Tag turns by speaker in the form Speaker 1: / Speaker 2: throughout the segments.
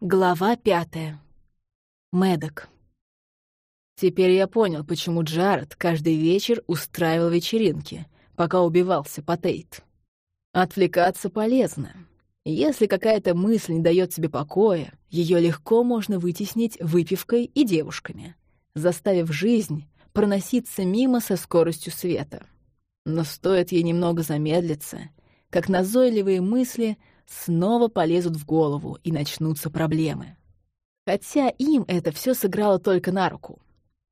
Speaker 1: Глава пятая. Медок. Теперь я понял, почему Джаред каждый вечер устраивал вечеринки, пока убивался по Тейт. Отвлекаться полезно. Если какая-то мысль не дает тебе покоя, ее легко можно вытеснить выпивкой и девушками, заставив жизнь проноситься мимо со скоростью света. Но стоит ей немного замедлиться, как назойливые мысли снова полезут в голову и начнутся проблемы. Хотя им это все сыграло только на руку.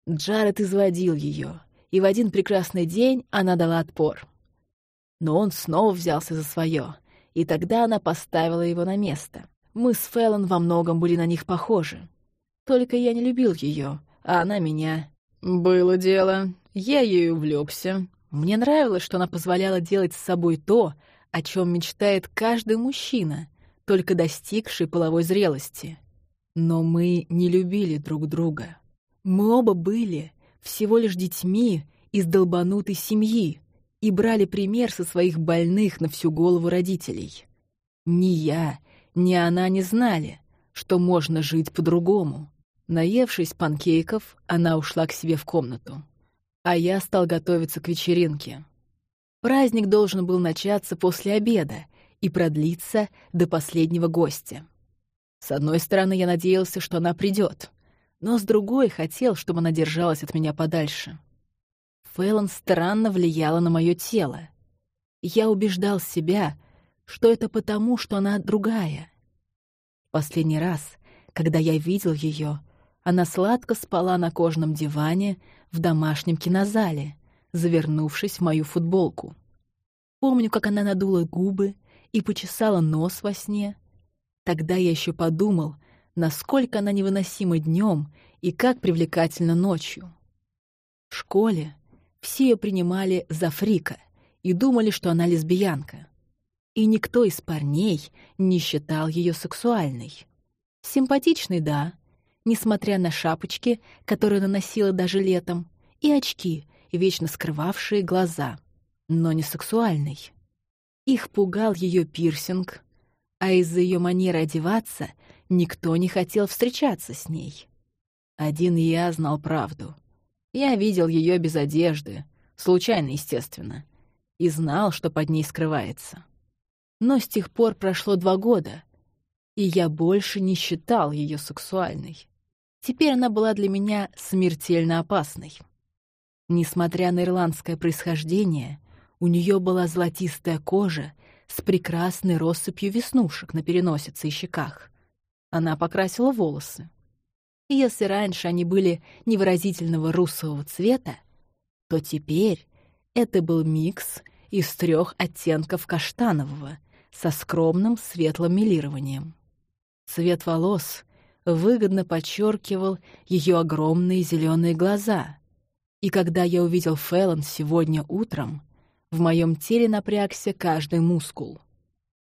Speaker 1: Джаред изводил ее, и в один прекрасный день она дала отпор. Но он снова взялся за свое, и тогда она поставила его на место. Мы с Фэллон во многом были на них похожи. Только я не любил ее, а она меня. Было дело. Я ею увлекся. Мне нравилось, что она позволяла делать с собой то, о чем мечтает каждый мужчина, только достигший половой зрелости. Но мы не любили друг друга. Мы оба были всего лишь детьми из долбанутой семьи и брали пример со своих больных на всю голову родителей. Ни я, ни она не знали, что можно жить по-другому. Наевшись панкейков, она ушла к себе в комнату. А я стал готовиться к вечеринке. Праздник должен был начаться после обеда и продлиться до последнего гостя. С одной стороны, я надеялся, что она придет, но с другой хотел, чтобы она держалась от меня подальше. Фэллон странно влияла на мое тело. Я убеждал себя, что это потому, что она другая. Последний раз, когда я видел ее, она сладко спала на кожаном диване в домашнем кинозале, завернувшись в мою футболку. Помню, как она надула губы и почесала нос во сне. Тогда я еще подумал, насколько она невыносима днем и как привлекательна ночью. В школе все ее принимали за фрика и думали, что она лесбиянка. И никто из парней не считал ее сексуальной. Симпатичной, да, несмотря на шапочки, которые наносила даже летом, и очки, вечно скрывавшие глаза, но не сексуальной. Их пугал ее пирсинг, а из-за ее манеры одеваться никто не хотел встречаться с ней. Один я знал правду. Я видел ее без одежды, случайно, естественно, и знал, что под ней скрывается. Но с тех пор прошло два года, и я больше не считал ее сексуальной. Теперь она была для меня смертельно опасной. Несмотря на ирландское происхождение, у нее была золотистая кожа с прекрасной россыпью веснушек на переносице и щеках. Она покрасила волосы. И если раньше они были невыразительного русового цвета, то теперь это был микс из трех оттенков каштанового со скромным светлым милированием. Цвет волос выгодно подчеркивал ее огромные зеленые глаза. И когда я увидел Фэллон сегодня утром, в моем теле напрягся каждый мускул.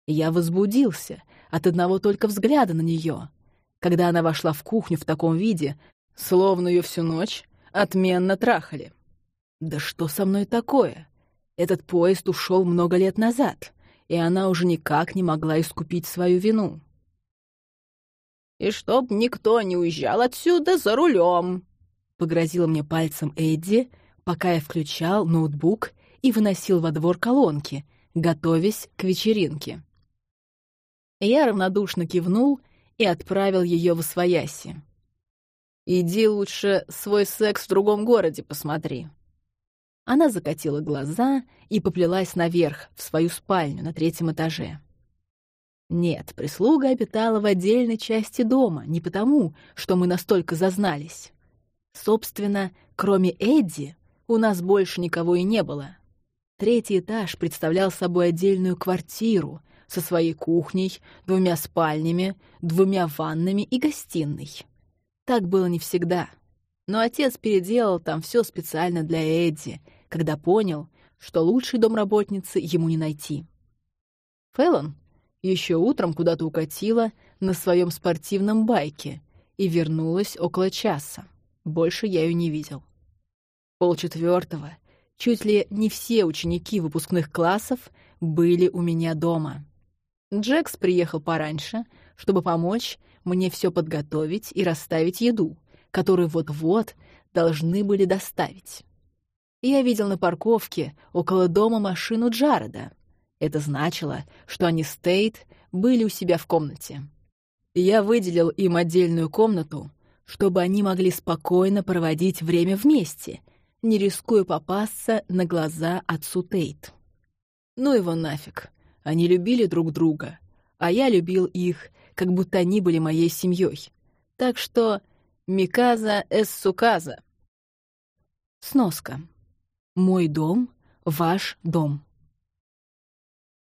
Speaker 1: Я возбудился от одного только взгляда на нее, когда она вошла в кухню в таком виде, словно ее всю ночь отменно трахали. Да что со мной такое? Этот поезд ушел много лет назад, и она уже никак не могла искупить свою вину и чтоб никто не уезжал отсюда за рулем!» Погрозила мне пальцем Эдди, пока я включал ноутбук и выносил во двор колонки, готовясь к вечеринке. Я равнодушно кивнул и отправил ее в Освояси. «Иди лучше свой секс в другом городе посмотри». Она закатила глаза и поплелась наверх, в свою спальню на третьем этаже. Нет, прислуга обитала в отдельной части дома, не потому, что мы настолько зазнались. Собственно, кроме Эдди, у нас больше никого и не было. Третий этаж представлял собой отдельную квартиру со своей кухней, двумя спальнями, двумя ваннами и гостиной. Так было не всегда. Но отец переделал там все специально для Эдди, когда понял, что лучшей домработницы ему не найти. Фэллон, еще утром куда-то укатила на своем спортивном байке и вернулась около часа. Больше я ее не видел. Полчетвертого чуть ли не все ученики выпускных классов были у меня дома. Джекс приехал пораньше, чтобы помочь мне все подготовить и расставить еду, которую вот-вот должны были доставить. Я видел на парковке около дома машину Джареда. Это значило, что они с Тейт были у себя в комнате. Я выделил им отдельную комнату, чтобы они могли спокойно проводить время вместе, не рискуя попасться на глаза отцу Тейт. Ну его нафиг. Они любили друг друга, а я любил их, как будто они были моей семьей. Так что Миказа эс Суказа. Сноска. Мой дом — ваш дом.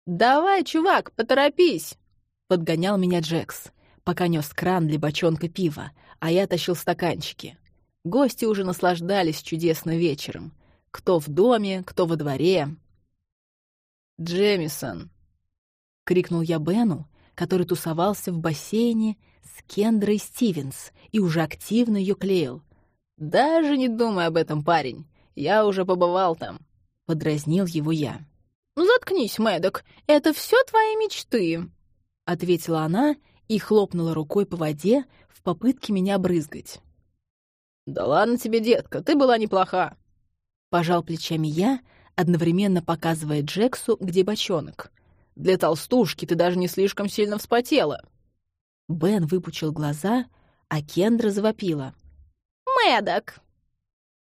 Speaker 1: «Давай, чувак, поторопись!» — подгонял меня Джекс, пока нес кран для бочонка пива, а я тащил стаканчики. Гости уже наслаждались чудесным вечером. Кто в доме, кто во дворе. «Джемисон!» — крикнул я Бену, который тусовался в бассейне с Кендрой Стивенс и уже активно ее клеил. «Даже не думай об этом, парень. Я уже побывал там», — подразнил его я. «Ну, заткнись, Мэддок, это все твои мечты», — ответила она и хлопнула рукой по воде в попытке меня брызгать. «Да ладно тебе, детка, ты была неплоха», — пожал плечами я, одновременно показывая Джексу, где бочонок. «Для толстушки ты даже не слишком сильно вспотела». Бен выпучил глаза, а Кендра завопила. «Мэддок!»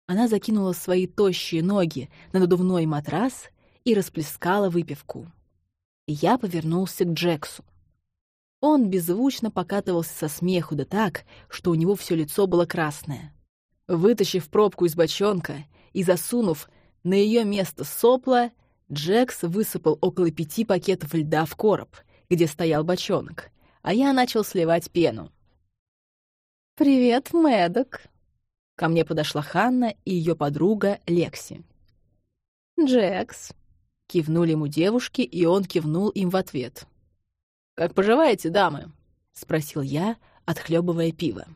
Speaker 1: Она закинула свои тощие ноги на надувной матрас и расплескала выпивку. Я повернулся к Джексу. Он беззвучно покатывался со смеху, да так, что у него все лицо было красное. Вытащив пробку из бочонка и засунув на ее место сопла, Джекс высыпал около пяти пакетов льда в короб, где стоял бочонок, а я начал сливать пену. «Привет, Мэддок!» Ко мне подошла Ханна и ее подруга Лекси. «Джекс!» — кивнули ему девушки, и он кивнул им в ответ. «Как поживаете, дамы?» — спросил я, отхлебывая пиво.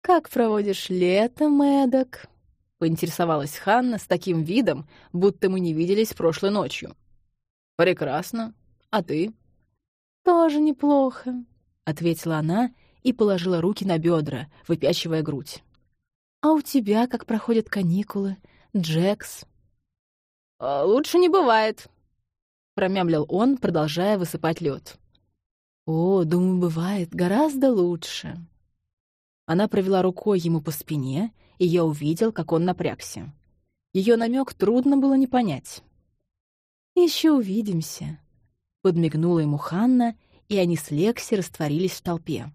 Speaker 1: «Как проводишь лето, Мэддок?» — поинтересовалась Ханна с таким видом, будто мы не виделись прошлой ночью. «Прекрасно. А ты?» «Тоже неплохо», — ответила она и положила руки на бедра, выпячивая грудь. «А у тебя как проходят каникулы, Джекс?» «А «Лучше не бывает», — промямлил он, продолжая высыпать лед. «О, думаю, бывает гораздо лучше», она провела рукой ему по спине, и я увидел, как он напрягся. Ее намек трудно было не понять. Еще увидимся», — подмигнула ему Ханна, и они с Лекси растворились в толпе.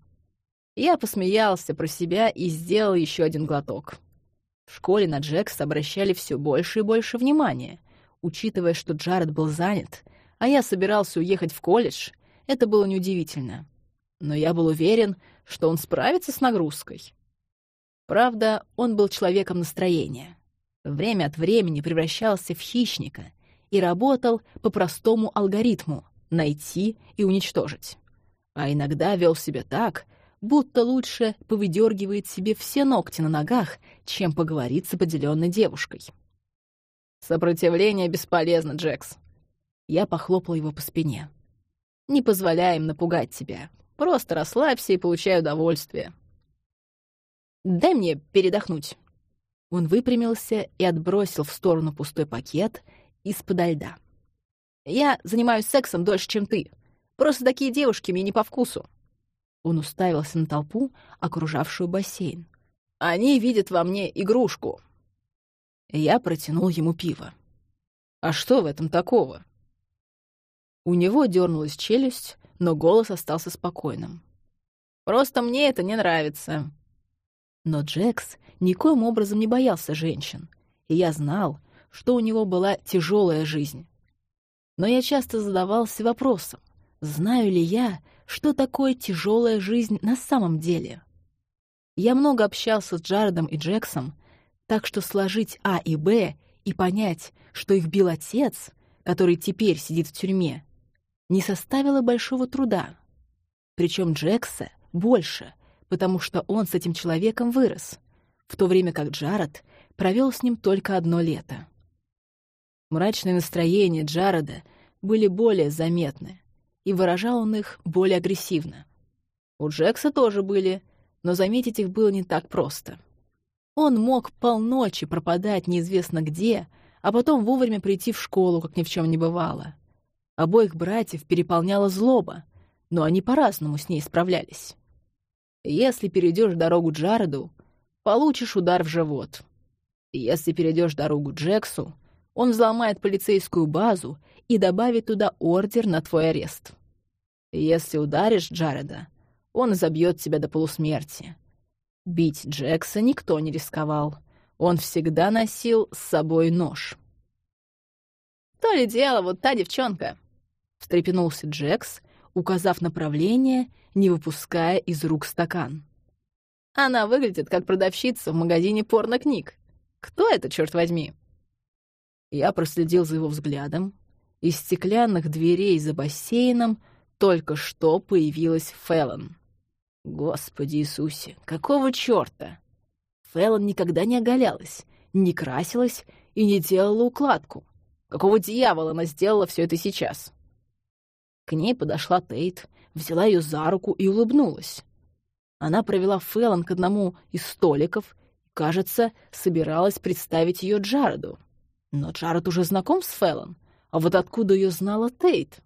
Speaker 1: Я посмеялся про себя и сделал еще один глоток. В школе на Джекса обращали все больше и больше внимания. Учитывая, что Джаред был занят, а я собирался уехать в колледж, это было неудивительно. Но я был уверен, что он справится с нагрузкой. Правда, он был человеком настроения. Время от времени превращался в хищника и работал по простому алгоритму — найти и уничтожить. А иногда вел себя так, будто лучше повыдергивает себе все ногти на ногах, чем поговорить с определенной девушкой. «Сопротивление бесполезно, Джекс». Я похлопал его по спине. «Не позволяй им напугать тебя. Просто расслабься и получай удовольствие. Дай мне передохнуть». Он выпрямился и отбросил в сторону пустой пакет из-под льда. «Я занимаюсь сексом дольше, чем ты. Просто такие девушки мне не по вкусу». Он уставился на толпу, окружавшую бассейн. «Они видят во мне игрушку». Я протянул ему пиво. «А что в этом такого?» У него дернулась челюсть, но голос остался спокойным. «Просто мне это не нравится». Но Джекс никоим образом не боялся женщин, и я знал, что у него была тяжелая жизнь. Но я часто задавался вопросом, знаю ли я, что такое тяжелая жизнь на самом деле. Я много общался с Джаредом и Джексом, так что сложить А и Б и понять, что их бил отец, который теперь сидит в тюрьме, не составило большого труда. Причем Джекса больше, потому что он с этим человеком вырос, в то время как Джаред провел с ним только одно лето. Мрачные настроения Джареда были более заметны, и выражал он их более агрессивно. У Джекса тоже были, но заметить их было не так просто. Он мог полночи пропадать неизвестно где, а потом вовремя прийти в школу, как ни в чем не бывало. Обоих братьев переполняла злоба, но они по-разному с ней справлялись. Если перейдешь дорогу Джареду, получишь удар в живот. Если перейдешь дорогу Джексу, он взломает полицейскую базу и добавит туда ордер на твой арест. Если ударишь Джареда, он забьет тебя до полусмерти. Бить Джекса никто не рисковал. Он всегда носил с собой нож. «То ли дело, вот та девчонка!» — встрепенулся Джекс, указав направление, не выпуская из рук стакан. «Она выглядит как продавщица в магазине порно-книг. Кто это, черт возьми?» Я проследил за его взглядом. Из стеклянных дверей за бассейном только что появилась Фэллон. Господи Иисусе, какого чёрта? Фэллон никогда не оголялась, не красилась и не делала укладку. Какого дьявола она сделала все это сейчас? К ней подошла Тейт, взяла ее за руку и улыбнулась. Она провела Фэллон к одному из столиков и, кажется, собиралась представить ее Джареду. Но Джаред уже знаком с Фэллон, а вот откуда ее знала Тейт?